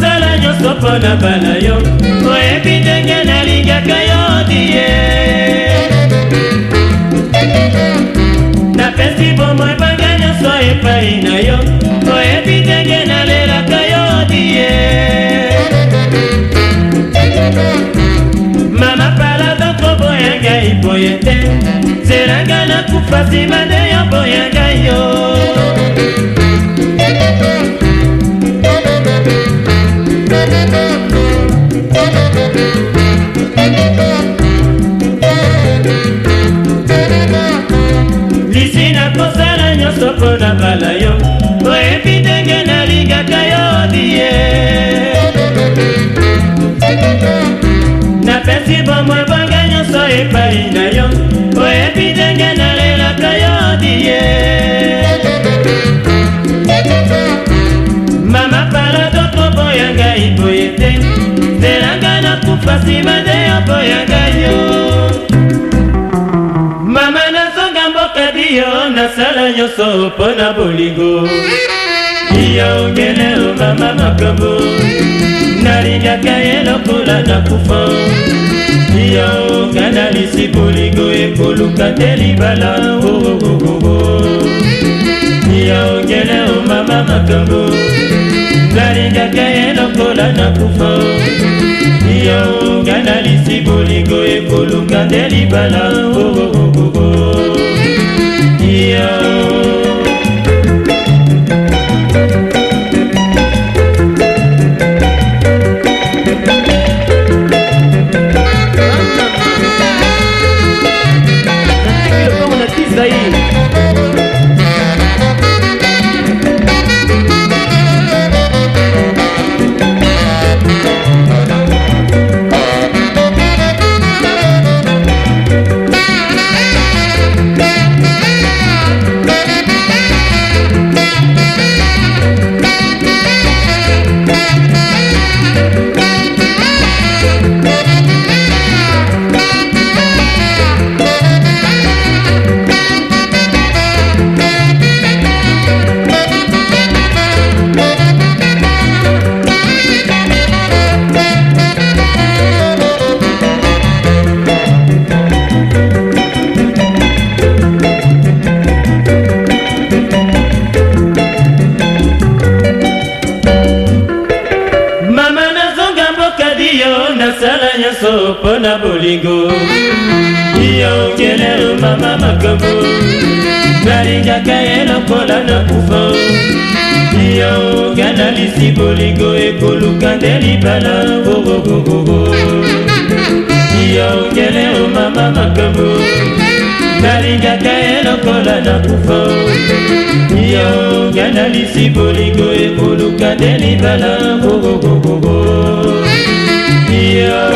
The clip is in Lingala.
kosala nyonso mpo na bala yo oyebi ndenge nalingaka yo die napesi bomo ebanga nyonso epai na yo oyebi ndenge nalelaka yo die mama palado koboya ngai boye te nzelanga nakufa nsima nde yo boya ngai yo lisina kosala nyonso mpo na bala yo oyebi ndenge nalingaka yo odie napesi bomoi ebanga nyonso epai na yo oyebi ndenge nalelaka yo odie mama palado koboya ngai boye te nzelanga nakufa nsima nde yo boya ngai nasala nyonso mpo na bolingo yaongele omama makambo nalingaka ye lokola na kufa yaonga na lisi bolingo ekoluka te libala ogogogogo oh, oh, oh, yaongele omama makambo nalingaka ye lokola na kufa yaonga na lisi bolingo ekoluka te libala ogogogogo Yeah. mosala nyonso mpo na bolingo yongelero mama makambo nalingaka ye lokola na kufa yonga nalisi bolingo ekoluka nde libala gogogogogo yongelero mama makambo nalingaka ye lokola na kufa yonga nalisi bolingo ekoluka nde libala gogogogo Yeah.